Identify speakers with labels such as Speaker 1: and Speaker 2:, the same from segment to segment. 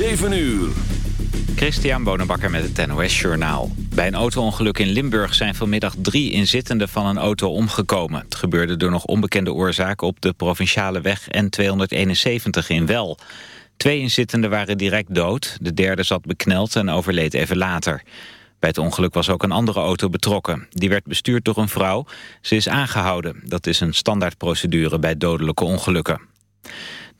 Speaker 1: 7 uur.
Speaker 2: Christian Bonenbakker met het NOS Journaal. Bij een autoongeluk in Limburg zijn vanmiddag drie inzittenden van een auto omgekomen. Het gebeurde door nog onbekende oorzaak op de provinciale weg N271 in Wel. Twee inzittenden waren direct dood, de derde zat bekneld en overleed even later. Bij het ongeluk was ook een andere auto betrokken. Die werd bestuurd door een vrouw. Ze is aangehouden. Dat is een standaardprocedure bij dodelijke ongelukken.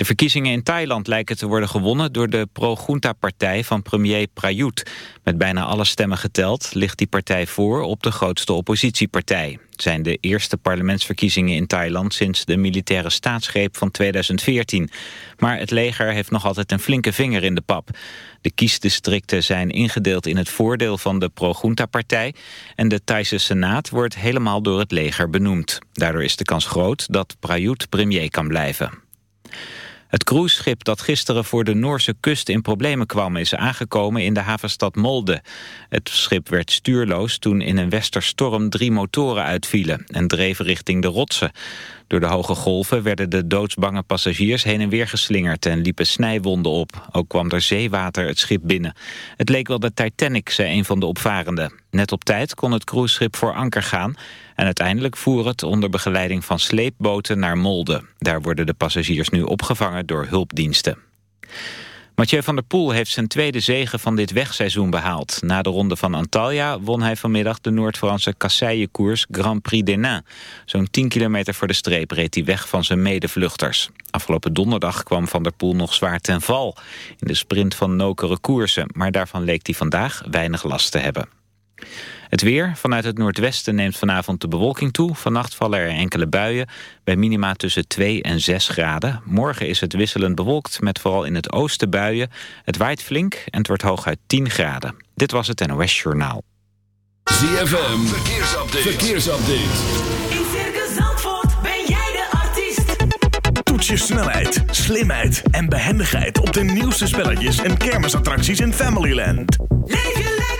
Speaker 2: De verkiezingen in Thailand lijken te worden gewonnen door de pro-Junta-partij van premier Prayut. Met bijna alle stemmen geteld ligt die partij voor op de grootste oppositiepartij. Het zijn de eerste parlementsverkiezingen in Thailand sinds de militaire staatsgreep van 2014. Maar het leger heeft nog altijd een flinke vinger in de pap. De kiesdistricten zijn ingedeeld in het voordeel van de pro-Junta-partij... en de Thaise Senaat wordt helemaal door het leger benoemd. Daardoor is de kans groot dat Prayut premier kan blijven. Het cruiseschip dat gisteren voor de Noorse kust in problemen kwam... is aangekomen in de havenstad Molde. Het schip werd stuurloos toen in een westerstorm drie motoren uitvielen... en dreven richting de rotsen. Door de hoge golven werden de doodsbange passagiers heen en weer geslingerd... en liepen snijwonden op. Ook kwam er zeewater het schip binnen. Het leek wel de Titanic, zei een van de opvarenden. Net op tijd kon het cruiseschip voor anker gaan... en uiteindelijk voer het onder begeleiding van sleepboten naar Molde. Daar worden de passagiers nu opgevangen door hulpdiensten. Mathieu van der Poel heeft zijn tweede zege van dit wegseizoen behaald. Na de ronde van Antalya won hij vanmiddag de Noord-Franse kasseien-koers Grand Prix des Nains. Zo'n 10 kilometer voor de streep reed hij weg van zijn medevluchters. Afgelopen donderdag kwam van der Poel nog zwaar ten val in de sprint van nokere koersen. Maar daarvan leek hij vandaag weinig last te hebben. Het weer. Vanuit het noordwesten neemt vanavond de bewolking toe. Vannacht vallen er enkele buien bij minima tussen 2 en 6 graden. Morgen is het wisselend bewolkt met vooral in het oosten buien. Het waait flink en het wordt hooguit 10 graden. Dit was het NOS Journaal.
Speaker 1: ZFM. Verkeersupdate. Verkeersupdate.
Speaker 3: In Circus Zandvoort ben jij de artiest.
Speaker 4: Toets je snelheid, slimheid en behendigheid op de nieuwste spelletjes en kermisattracties in Familyland.
Speaker 3: Leef je lekker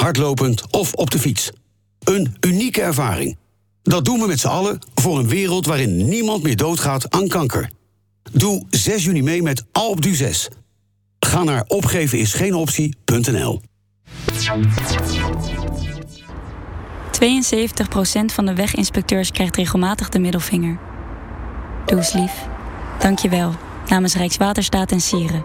Speaker 5: hardlopend of op de fiets. Een unieke ervaring. Dat doen we met z'n allen voor een wereld waarin niemand meer doodgaat aan kanker. Doe 6 juni mee met Alpe d'Huez. Ga naar opgevenisgeenoptie.nl
Speaker 6: 72% van de weginspecteurs krijgt regelmatig de middelvinger. Doe eens lief. Dank je wel. Namens Rijkswaterstaat en Sieren.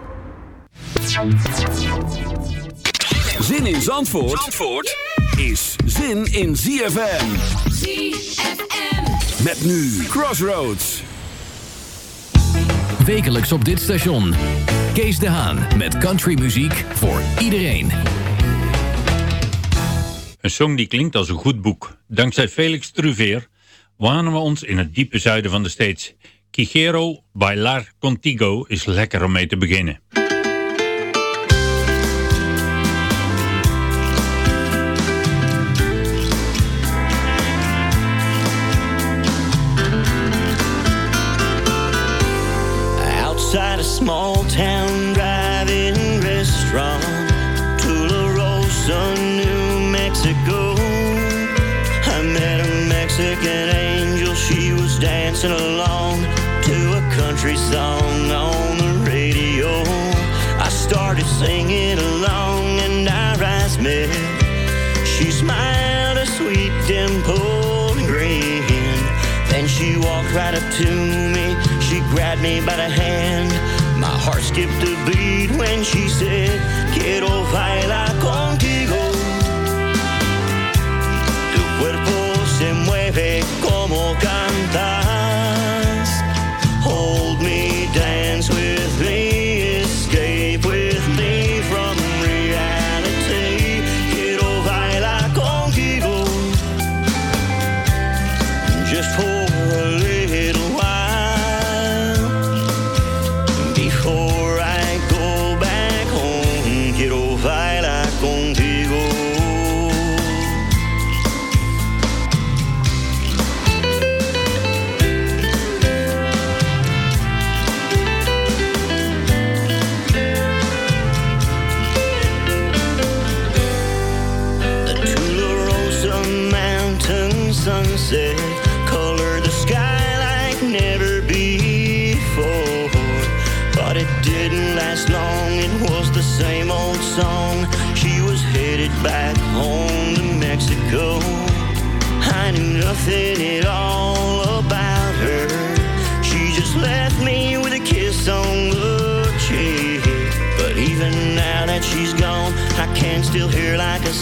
Speaker 1: Zin in Zandvoort, Zandvoort is zin in ZFM.
Speaker 3: ZFM.
Speaker 1: Met nu Crossroads.
Speaker 7: Wekelijks op dit station. Kees de Haan met countrymuziek voor iedereen.
Speaker 8: Een song die klinkt als een goed boek. Dankzij Felix Truveer wanen we ons in het diepe zuiden van de States. Quijero Bailar Contigo is lekker om mee te beginnen.
Speaker 9: Dancing along to a country song on the radio. I started singing along and eyes met. She smiled a sweet dimple and grin. Then she walked right up to me. She grabbed me by the hand. My heart skipped a beat when she said, Quiero bailar contigo. Tu cuerpo se mueve como cantas.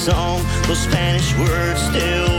Speaker 9: Song. Those Spanish words still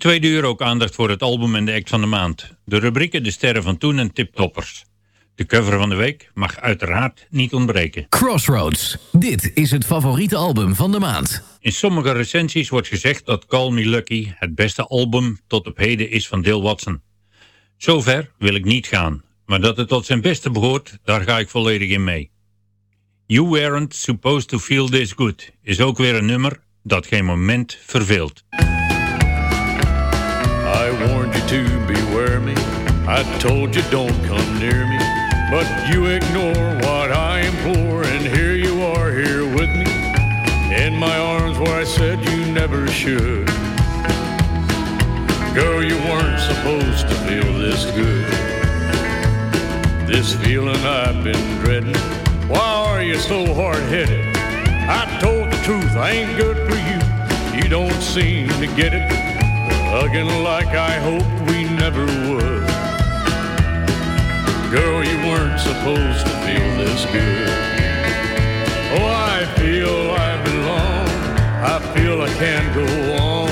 Speaker 8: tweede uur ook aandacht voor het album en de act van de maand. De rubrieken De Sterren van Toen en Tiptoppers. De cover van de week mag uiteraard niet ontbreken.
Speaker 7: Crossroads. Dit is het favoriete album van de maand.
Speaker 8: In sommige recensies wordt gezegd dat Call Me Lucky het beste album tot op heden is van Dale Watson. Zover wil ik niet gaan, maar dat het tot zijn beste behoort, daar ga ik volledig in mee. You Weren't Supposed to Feel This Good is ook weer een nummer dat geen moment verveelt.
Speaker 10: Warned you to beware me. I told you don't come near me. But you ignore what I implore, and here you are here with me. In my arms where I said you never should. Girl, you weren't supposed to feel this good. This feeling I've been dreading. Why are you so hard headed? I told the truth, I ain't good for you. You don't seem to get it. Hugging like I hoped we never would. Girl, you weren't supposed to feel this good. Oh, I feel I belong. I feel I can go on.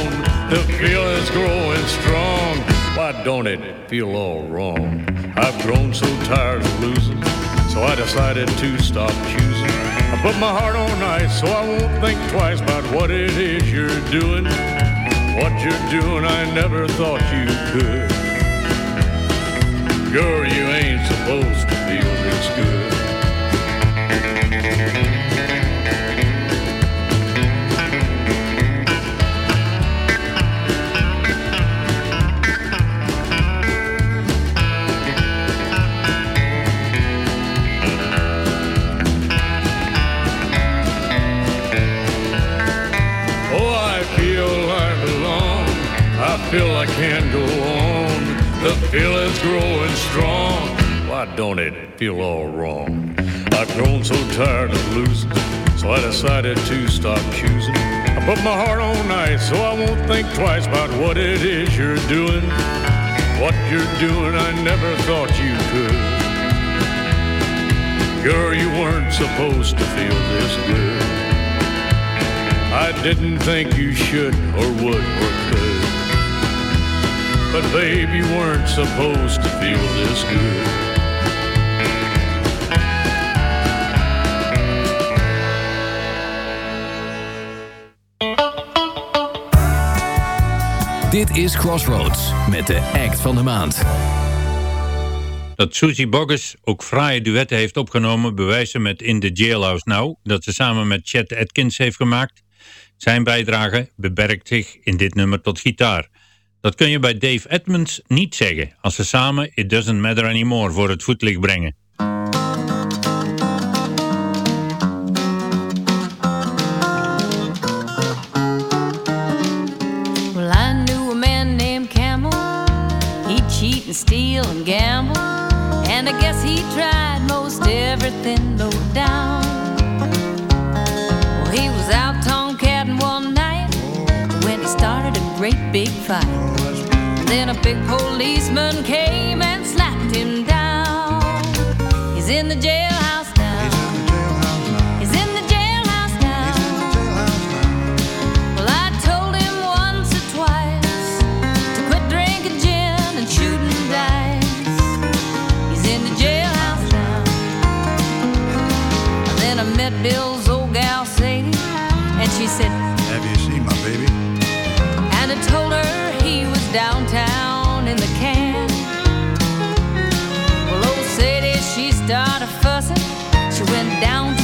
Speaker 10: The feeling's growing strong. Why don't it feel all wrong? I've grown so tired of losing, so I decided to stop choosing. I put my heart on ice so I won't think twice about what it is you're doing. What you're doing, I never thought you could. Girl, you ain't supposed to feel this good. Go on. The feeling's growing strong. Why don't it feel all wrong? I've grown so tired of losing, so I decided to stop choosing. I put my heart on ice so I won't think twice about what it is you're doing. What you're doing, I never thought you could. Girl, you weren't supposed to feel this good. I didn't think you should or would or could. But babe, you weren't supposed to feel this good.
Speaker 7: Dit is Crossroads met de act van de maand.
Speaker 8: Dat Susie Boggess ook fraaie duetten heeft opgenomen... bewijzen met In the Jailhouse Now... dat ze samen met Chet Atkins heeft gemaakt. Zijn bijdrage beperkt zich in dit nummer tot gitaar. Dat kun je bij Dave Edmonds niet zeggen... als ze samen It Doesn't Matter Anymore voor het voetlicht brengen.
Speaker 11: Well, I knew a man named Camel. He'd cheat and steal and gamble. And I guess he tried most everything low down. Well, he was out tomcatting one night when he started a great big fight. Then a big policeman came and slapped him down. He's in the jailhouse now. He's in the jailhouse now. Well, I told him once or twice to quit drinking gin and shooting dice. He's in the jailhouse now. And then I met Bill's old gal Sadie, and she said, downtown in the can. Well, old Sadie, she started fussing. She went down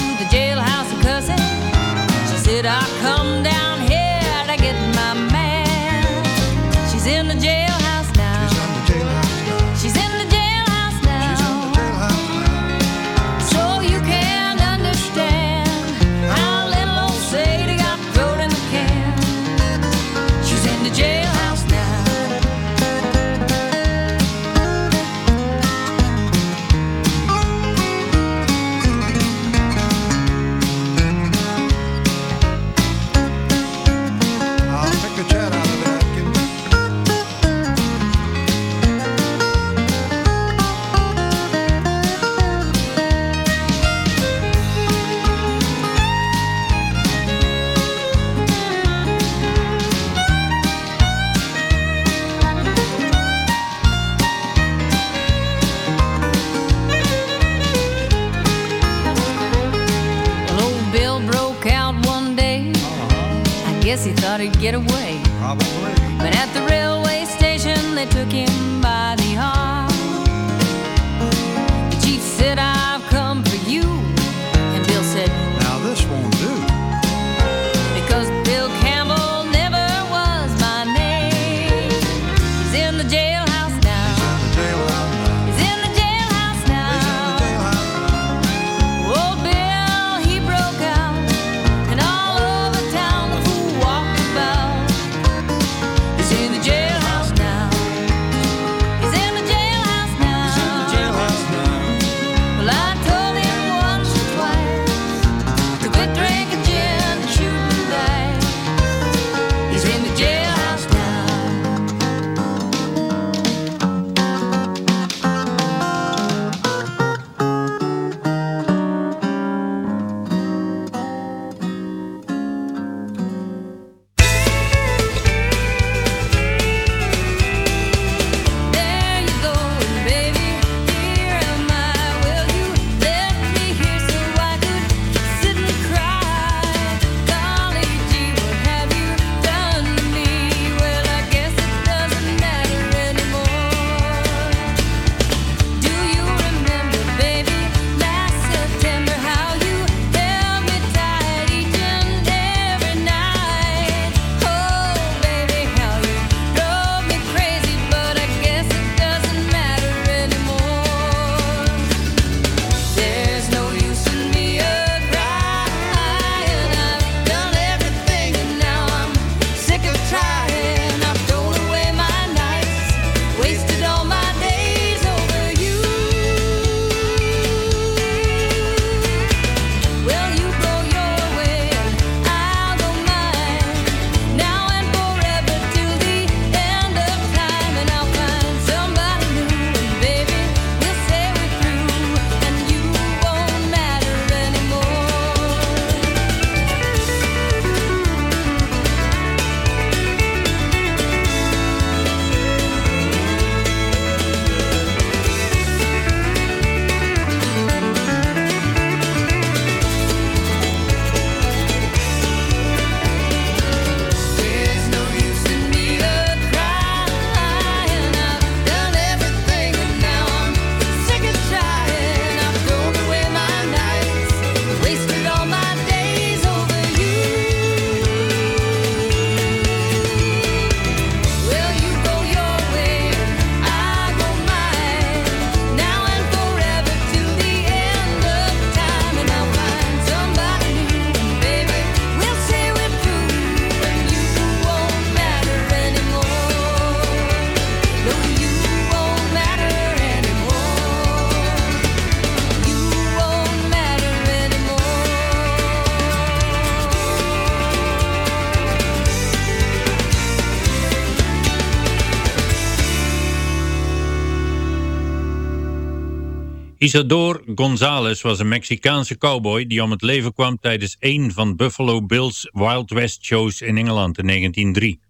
Speaker 8: Isador Gonzalez was een Mexicaanse cowboy die om het leven kwam tijdens een van Buffalo Bill's Wild West shows in Engeland in 1903.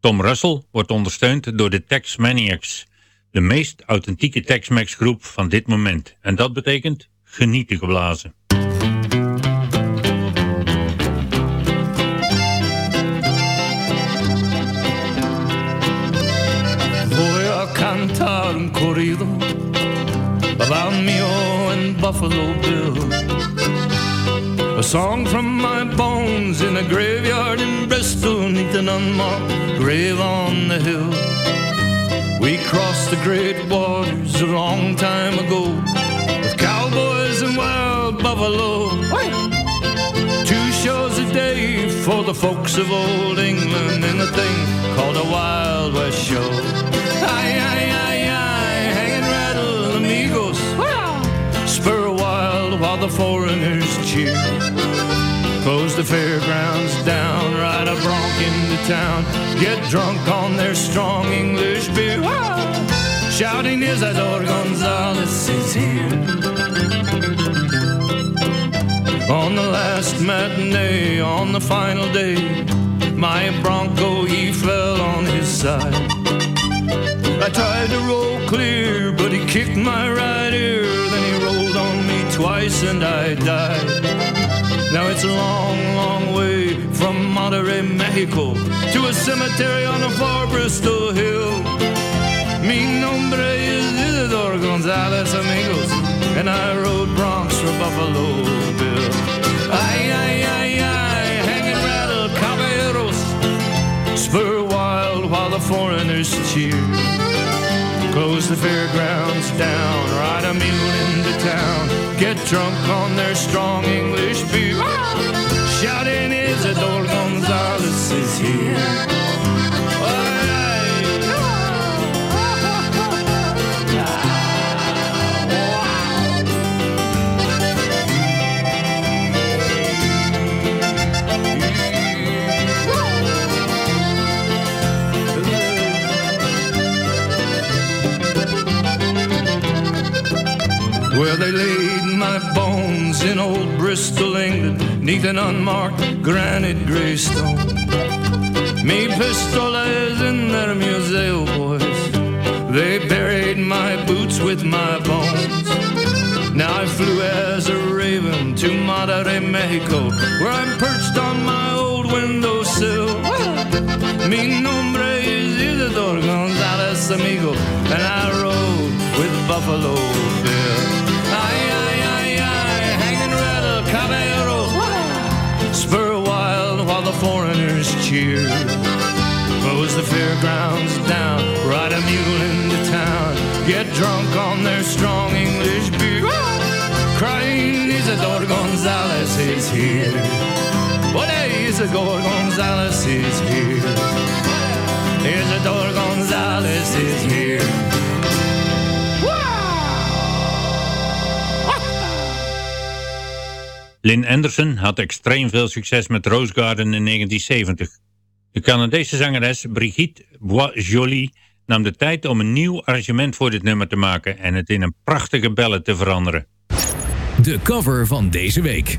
Speaker 8: Tom Russell wordt ondersteund door de Tex Maniacs, de meest authentieke Tex-Mex groep van dit moment. En dat betekent genieten geblazen.
Speaker 12: Voy Mio and Buffalo Bill. A song from my bones in a graveyard in Bristol, neath an unmarked grave on the hill. We crossed the great waters a long time ago with cowboys and wild buffalo. Two shows a day for the folks of old England in a thing called a Wild West show. Aye, aye, aye, the foreigners cheer. Close the fairgrounds down, ride a bronc into town, get drunk on their strong English beer. Shouting is Isador Gonzalez is here. On the last matinee, on the final day, my Bronco he fell on his side. I tried to roll clear, but he kicked my right ear. Twice and I died. Now it's a long, long way from Monterrey, Mexico, to a cemetery on a far Bristol hill. Mi nombre is Isidor Gonzalez, amigos, and I rode Bronx for Buffalo Bill. Ay, ay, ay, ay, hang and rattle, caballeros, spur wild while the foreigners cheer. Close the fairgrounds down, ride a mule into town, get drunk on their strong English beer. Shouting Isidor Gonzalez is here. Where they laid my bones in old Bristol, England, neath an unmarked granite gray stone. Me pistoles in their museo, boys. They buried my boots with my bones. Now I flew as a raven to Monterrey, Mexico, where I'm perched on my old windowsill. Mi nombre is Isidor Gonzalez, amigo, and I rode with Buffalo Bill. Foreigners cheer. Close the fairgrounds down, ride a mule into town, get drunk on their strong English beer. Crying Isidor Gonzalez is here. What Isidor Gonzalez is here.
Speaker 8: Lynn Anderson had extreem veel succes met Rose Garden in 1970. De Canadese zangeres Brigitte Bois-Joly nam de tijd om een nieuw arrangement voor dit nummer te maken en het in een prachtige ballad te veranderen.
Speaker 11: De cover van deze week.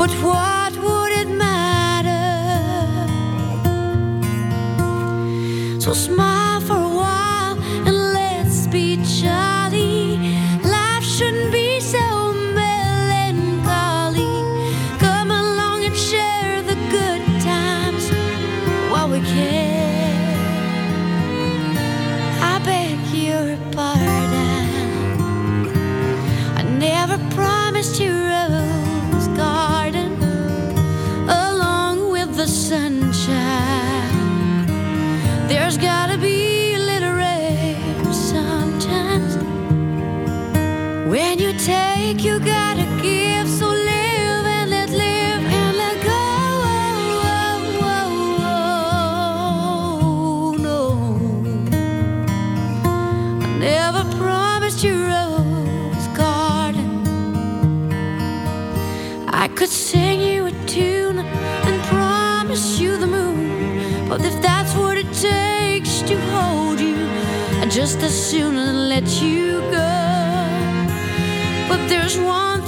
Speaker 13: But
Speaker 11: what would it matter? So smile. just as soon as let you go. But there's one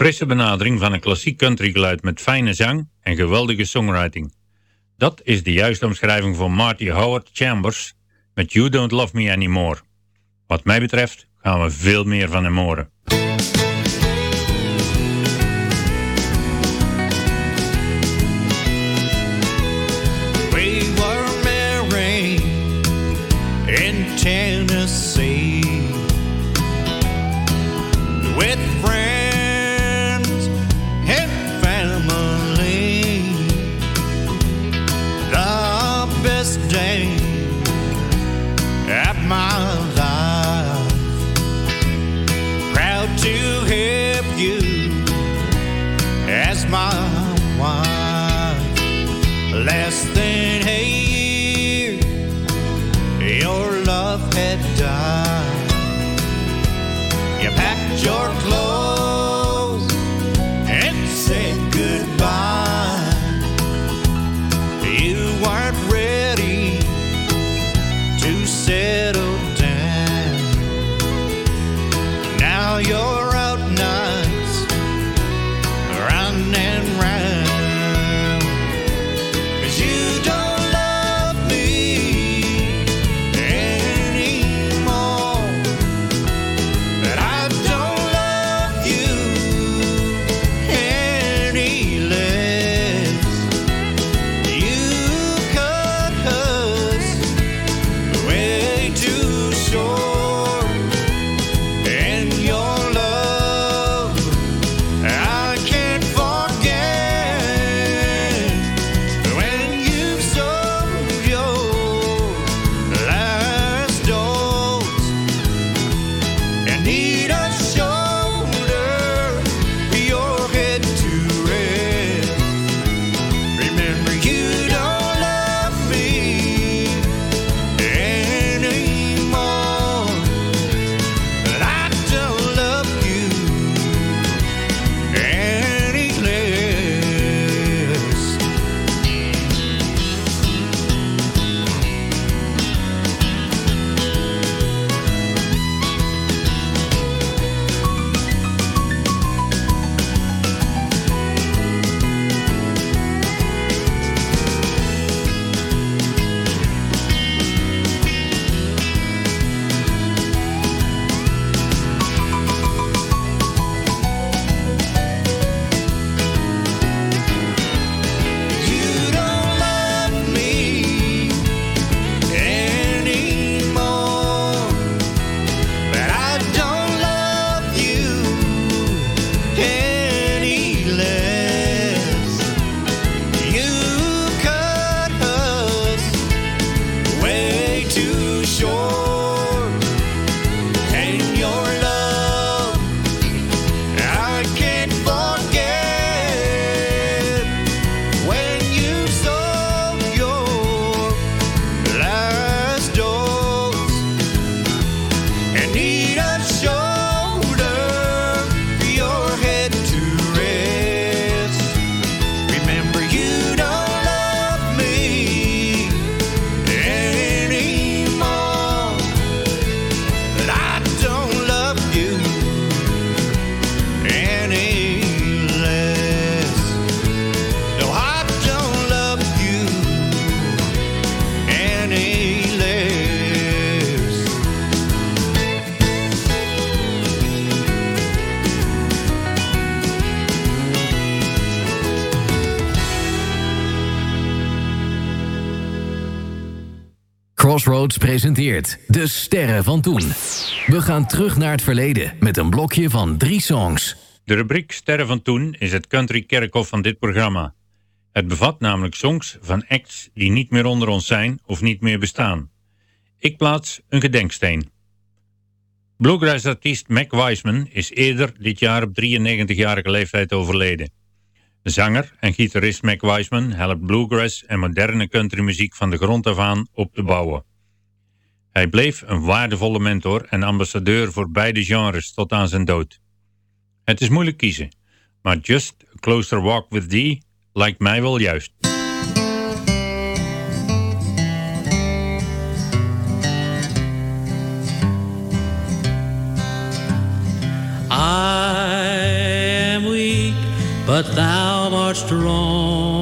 Speaker 14: frisse benadering van een klassiek country geluid met fijne zang en geweldige songwriting. Dat is de juiste omschrijving voor Marty Howard Chambers met You Don't Love Me Anymore. Wat mij betreft gaan we veel meer van hem horen.
Speaker 7: Presenteert De Sterren van Toen. We gaan terug naar het verleden met een blokje van drie songs.
Speaker 8: De rubriek Sterren van Toen is het country kerkhof van dit programma. Het bevat namelijk songs van acts die niet meer onder ons zijn of niet meer bestaan. Ik plaats een gedenksteen. Bluegrass-artiest Mac Wiseman is eerder dit jaar op 93-jarige leeftijd overleden. De zanger en gitarist Mac Wiseman helpt bluegrass en moderne countrymuziek van de grond af aan op te bouwen. Hij bleef een waardevolle mentor en ambassadeur voor beide genres tot aan zijn dood. Het is moeilijk kiezen, maar Just a Closer Walk with Thee lijkt mij wel juist.
Speaker 15: I am weak, but thou art strong.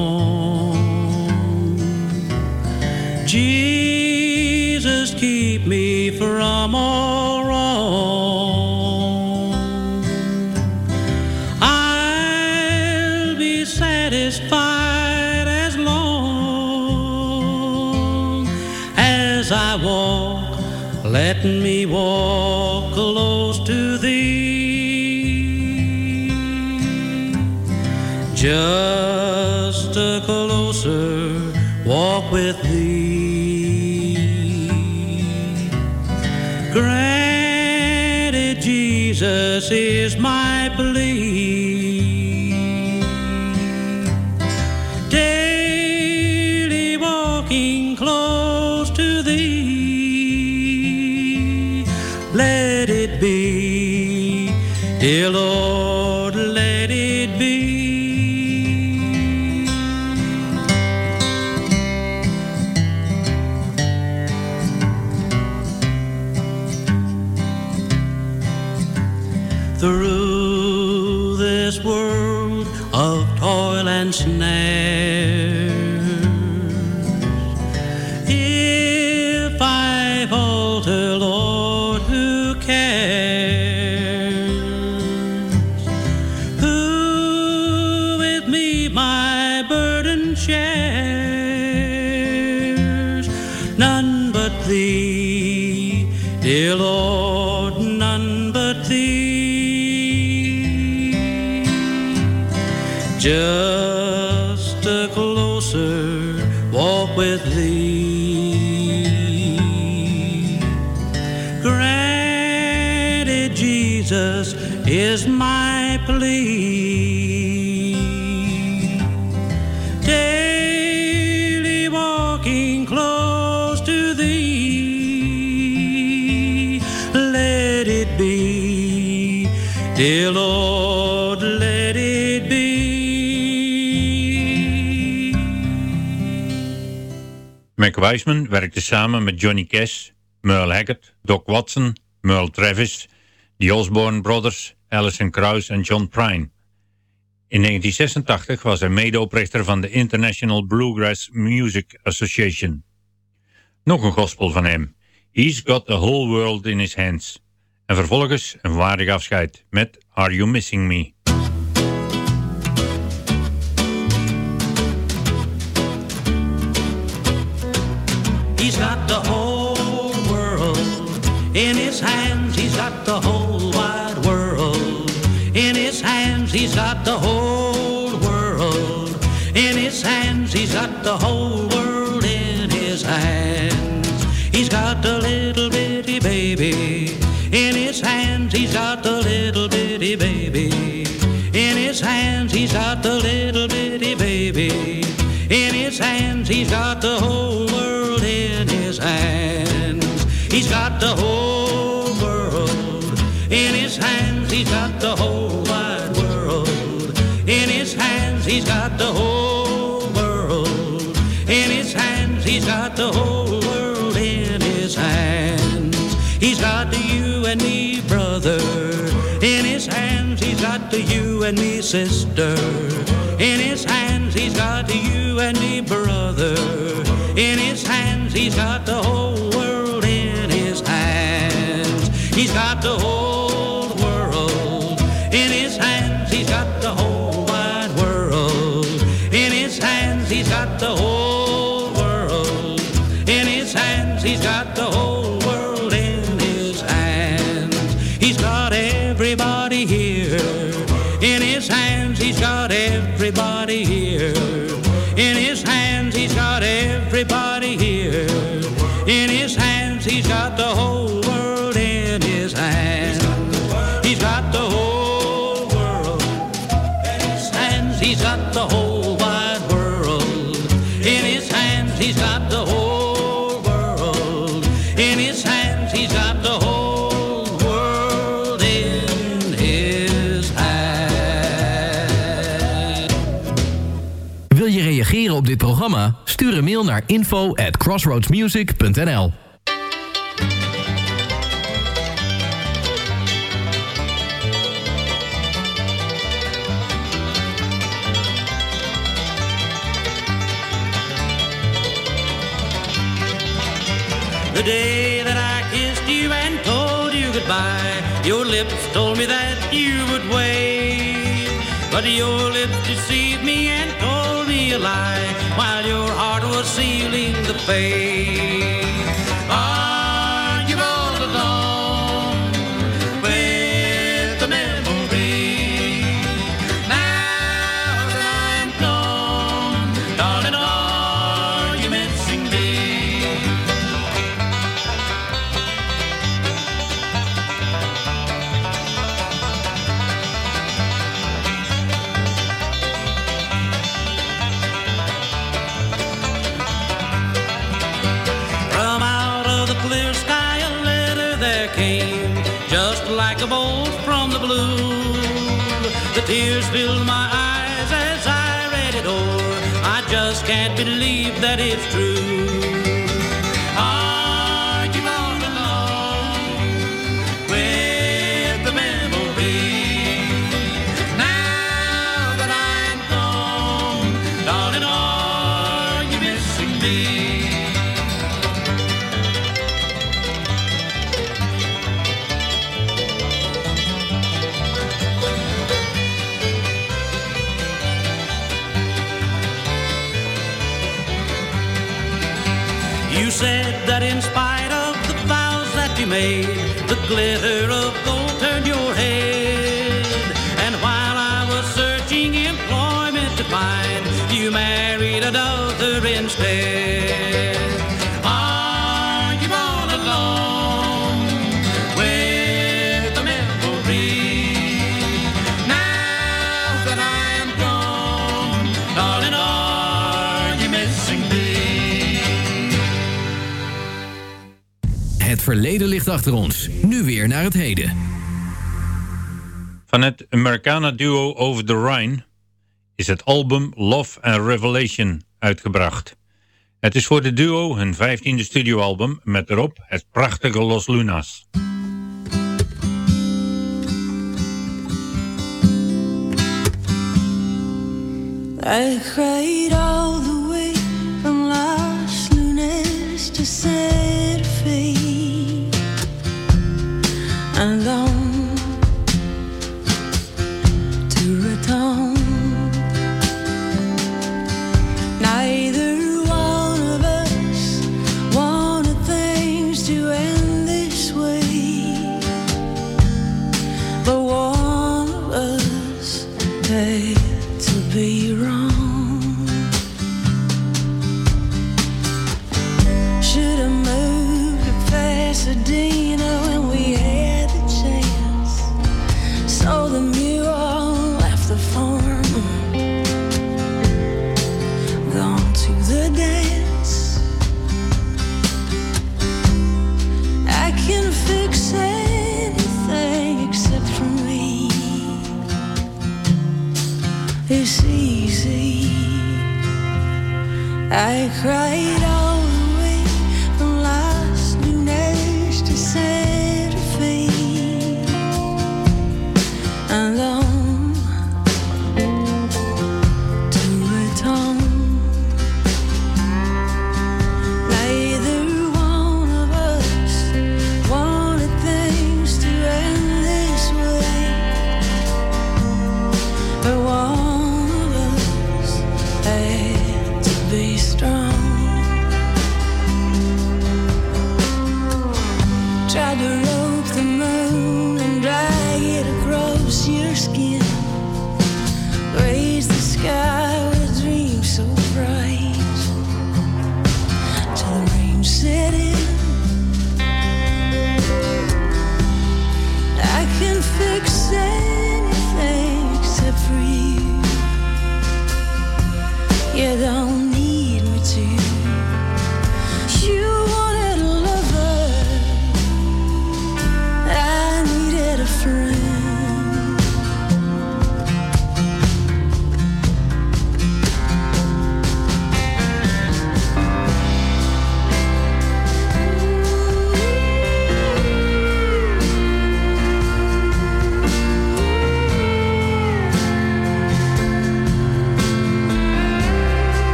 Speaker 15: Let me walk close to thee. Just a closer walk with thee. Granted, Jesus is my plea. Closer walk with Thee. Granted, Jesus is my
Speaker 8: Mac werkte samen met Johnny Cash, Merle Haggard, Doc Watson, Merle Travis, The Osborne Brothers, Alison Krauss en John Prine. In 1986 was hij medeoprichter van de International Bluegrass Music Association. Nog een gospel van hem, He's Got the Whole World in His Hands. En vervolgens een waardig afscheid met Are You Missing Me?
Speaker 15: In his hands. He's got the whole wide world in his hands. He's got the whole world in his hands. He's got the whole world in his hands. He's got the little bitty baby in his hands. He's got the little bitty baby in his hands. He's got the little bitty baby in his hands. He's got the whole brother, in his hands. He's got the you and me, sister, in his hands. He's got the you and me, brother, in his hands. He's got the whole
Speaker 7: Stuur een mail naar info at crossroadsmusic.nl
Speaker 15: The day that I kissed you and told you goodbye, your lips told me that you would wait. But your lips deceived me and told me a lie while your heart was sealing the fate. Tears filled my eyes as I read it o'er. I just can't believe that it's true. Glitter of gold turned your head. And while I was searching employment to find, you married another instead.
Speaker 7: Het verleden ligt achter ons. Weer naar het heden.
Speaker 8: Van het Americana duo Over the Rhine is het album Love and Revelation uitgebracht. Het is voor de duo hun vijftiende studioalbum met erop het prachtige Los Lunas.
Speaker 16: I cried all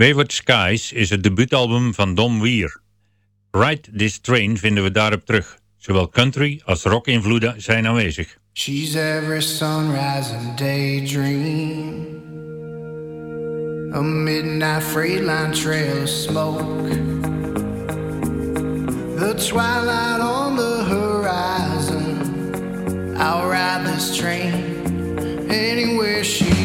Speaker 8: Wayward Skies is het debuutalbum van Don Weir. Ride This Train vinden we daarop terug. Zowel country als rock invloeden zijn aanwezig.
Speaker 17: She's every sunrise and daydream A midnight freight trail of smoke The twilight on the horizon I'll ride this train anywhere she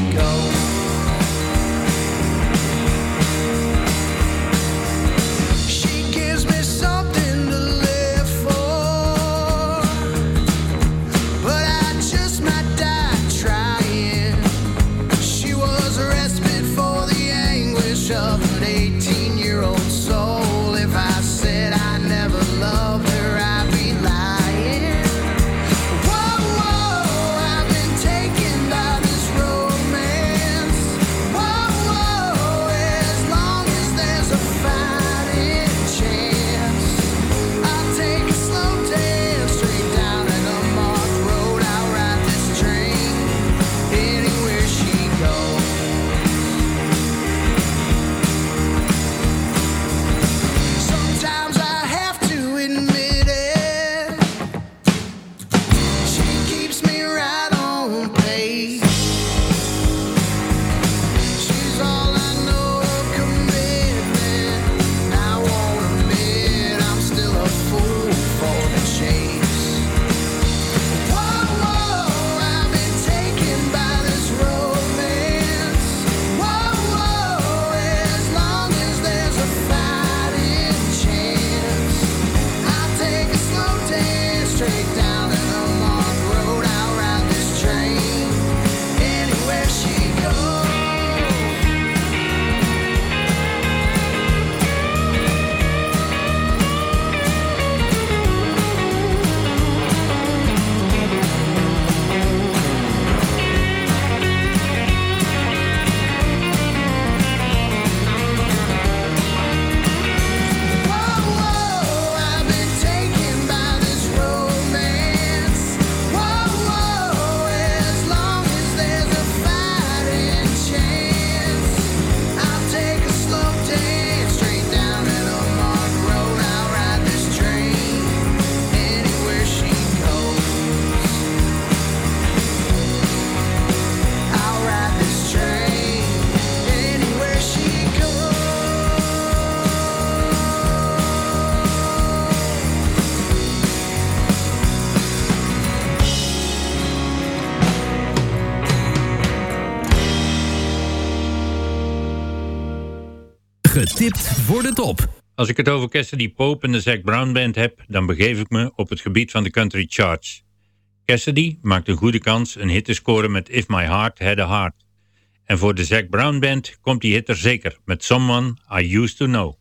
Speaker 7: voor de top.
Speaker 11: Als ik het over Cassidy Pope en de Zac Brown Band heb, dan begeef ik me op het gebied van de country charts. Cassidy maakt een goede kans een hit te scoren met If My Heart Had A Heart. En voor de Zac Brown Band komt die hit er zeker met Someone I Used To Know.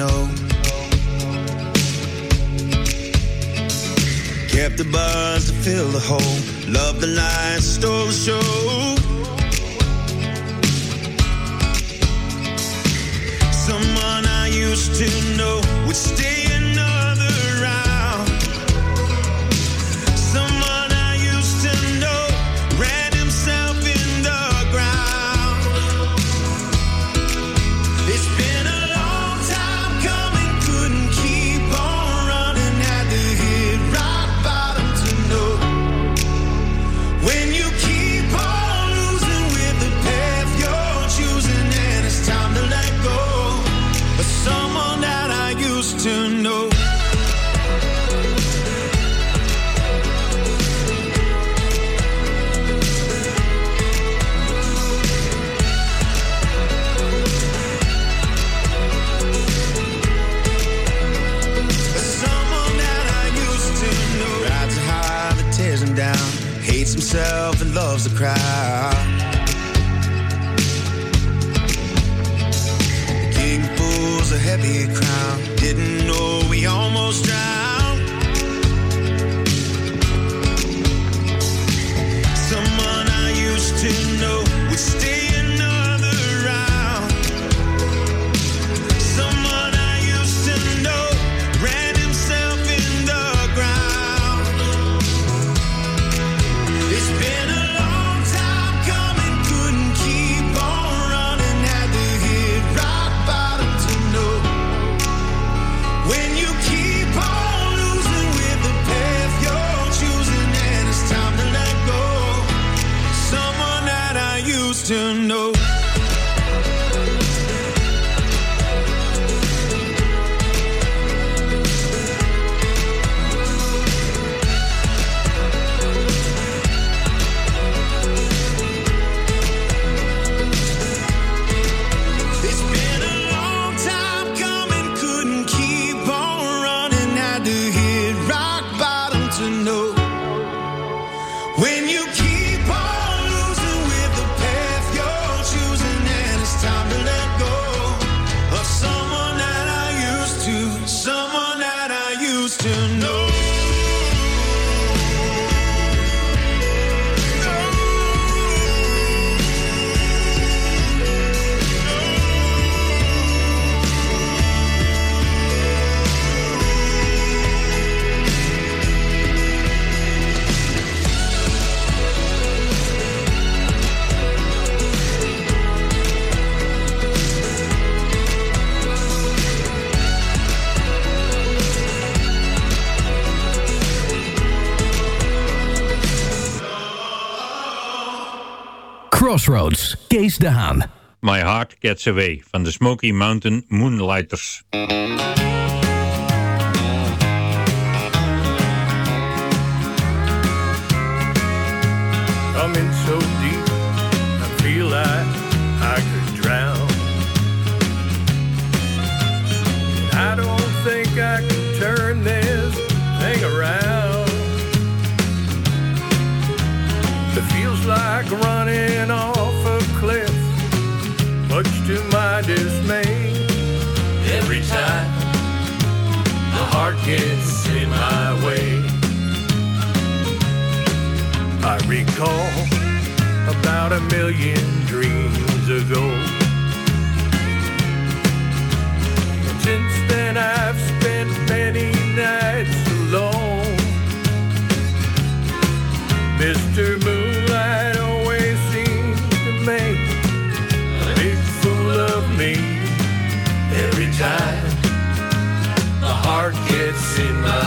Speaker 14: know. Kept the bars to fill the hole.
Speaker 7: Crossroads, Kees de Haan.
Speaker 8: My Heart Gets Away van de Smoky Mountain Moonlighters.
Speaker 10: I'm gets in my way. I recall about a million dreams ago. Since then, I've spent many nights alone. Mr. Moonlight always seems to make a big fool of me every time it's in my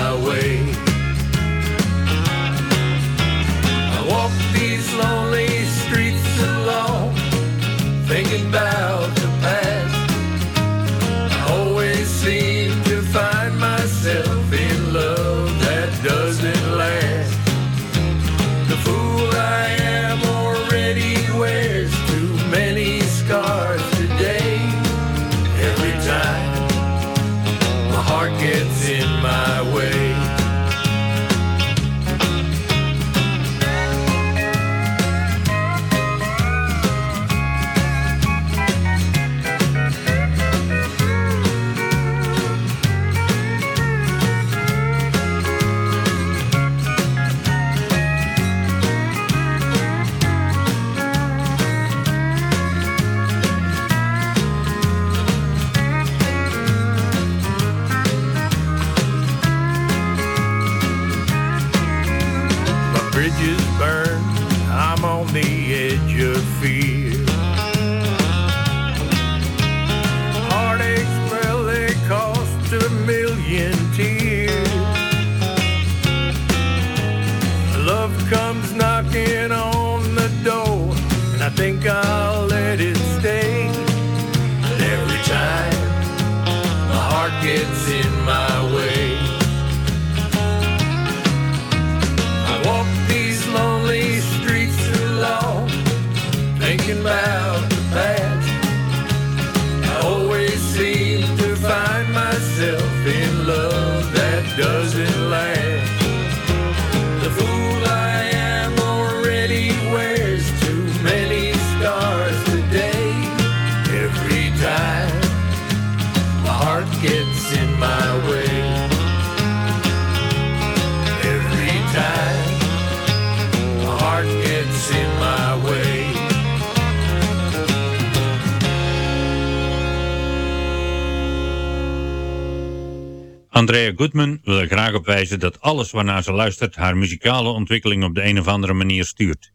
Speaker 8: Goodman wil er graag op wijzen dat alles waarnaar ze luistert haar muzikale ontwikkeling op de een of andere manier stuurt.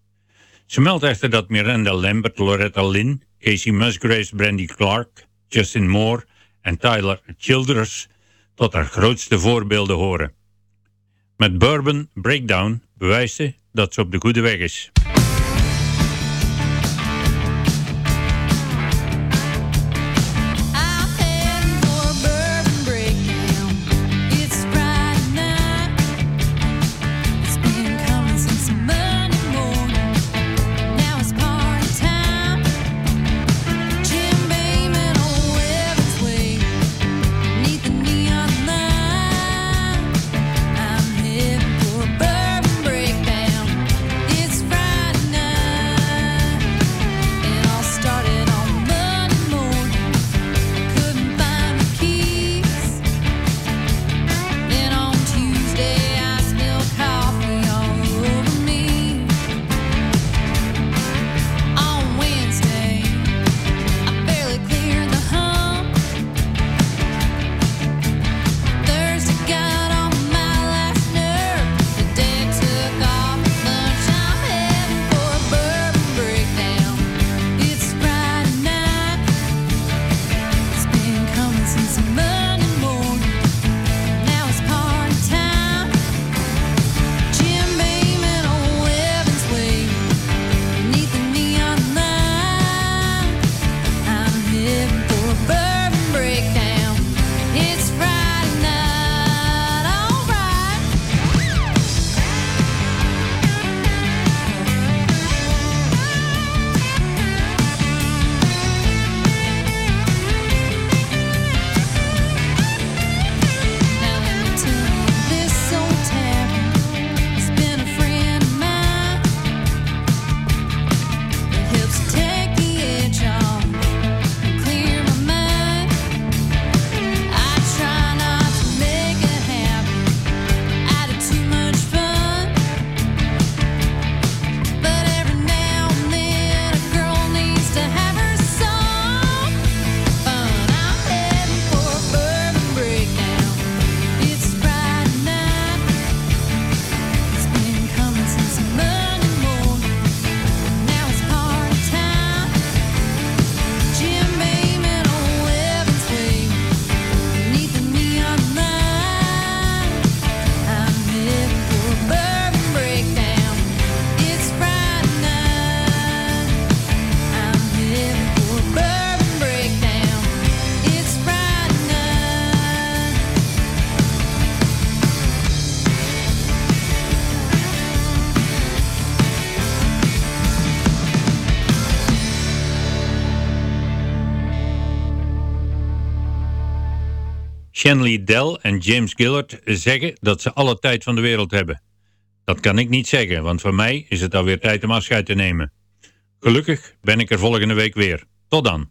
Speaker 8: Ze meldt echter dat Miranda Lambert, Loretta Lynn, Casey Musgraves, Brandy Clark, Justin Moore en Tyler Childers tot haar grootste voorbeelden horen. Met Bourbon Breakdown bewijst ze dat ze op de goede weg is.
Speaker 16: Dell en James Gillard zeggen dat ze alle tijd van de wereld hebben. Dat kan ik niet zeggen, want voor mij is het alweer tijd om afscheid te nemen. Gelukkig ben ik er volgende week weer. Tot dan.